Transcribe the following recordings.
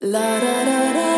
La da da da.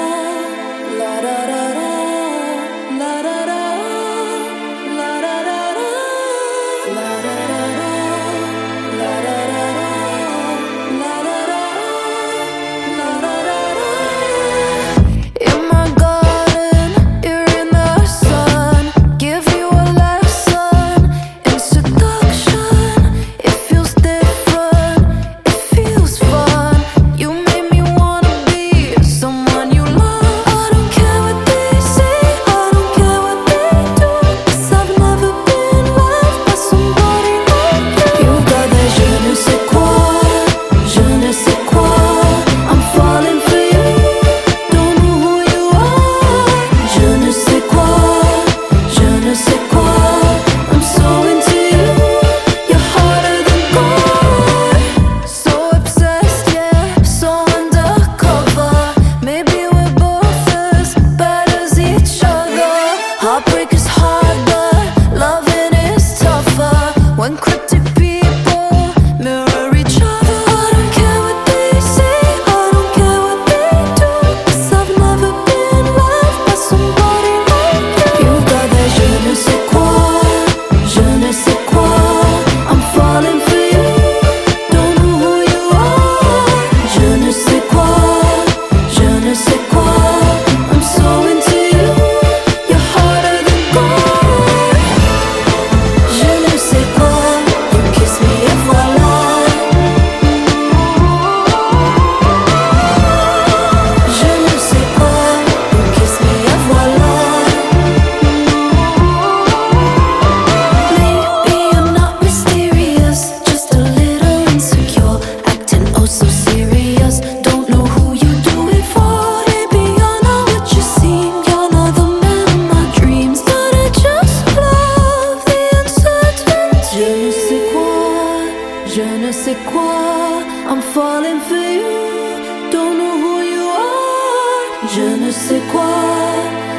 Je ne sais quoi,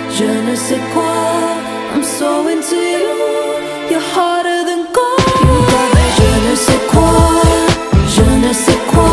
je ne sais quoi. I'm so into you, you're harder than gold. Je ne sais quoi, je ne sais quoi.